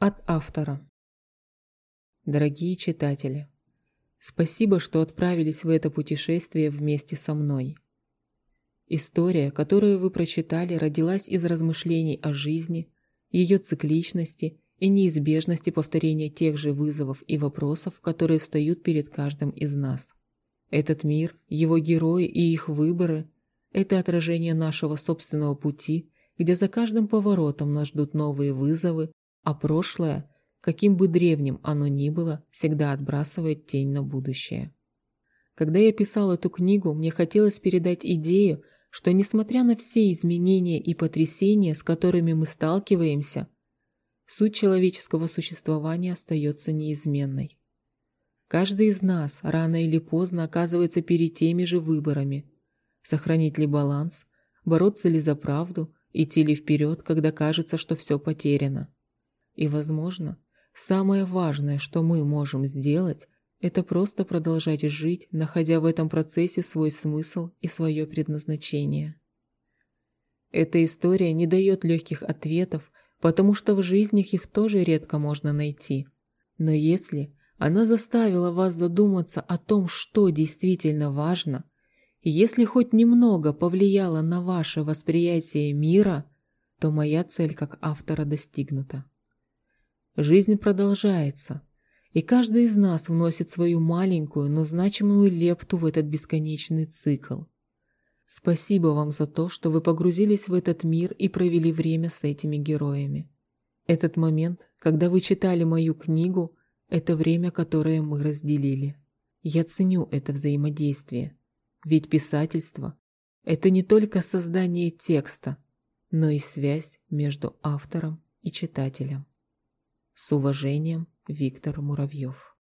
От автора. Дорогие читатели, спасибо, что отправились в это путешествие вместе со мной. История, которую вы прочитали, родилась из размышлений о жизни, ее цикличности и неизбежности повторения тех же вызовов и вопросов, которые встают перед каждым из нас. Этот мир, его герои и их выборы – это отражение нашего собственного пути, где за каждым поворотом нас ждут новые вызовы, а прошлое, каким бы древним оно ни было, всегда отбрасывает тень на будущее. Когда я писал эту книгу, мне хотелось передать идею, что несмотря на все изменения и потрясения, с которыми мы сталкиваемся, суть человеческого существования остается неизменной. Каждый из нас рано или поздно оказывается перед теми же выборами – сохранить ли баланс, бороться ли за правду, идти ли вперед, когда кажется, что все потеряно. И, возможно, самое важное, что мы можем сделать, это просто продолжать жить, находя в этом процессе свой смысл и свое предназначение. Эта история не дает легких ответов, потому что в жизнях их тоже редко можно найти. Но если она заставила вас задуматься о том, что действительно важно, и если хоть немного повлияла на ваше восприятие мира, то моя цель как автора достигнута. Жизнь продолжается, и каждый из нас вносит свою маленькую, но значимую лепту в этот бесконечный цикл. Спасибо вам за то, что вы погрузились в этот мир и провели время с этими героями. Этот момент, когда вы читали мою книгу, это время, которое мы разделили. Я ценю это взаимодействие, ведь писательство – это не только создание текста, но и связь между автором и читателем. С уважением, Виктор Муравьев.